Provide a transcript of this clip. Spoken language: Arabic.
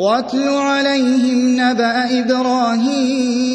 واتل عليهم نبأ إبراهيم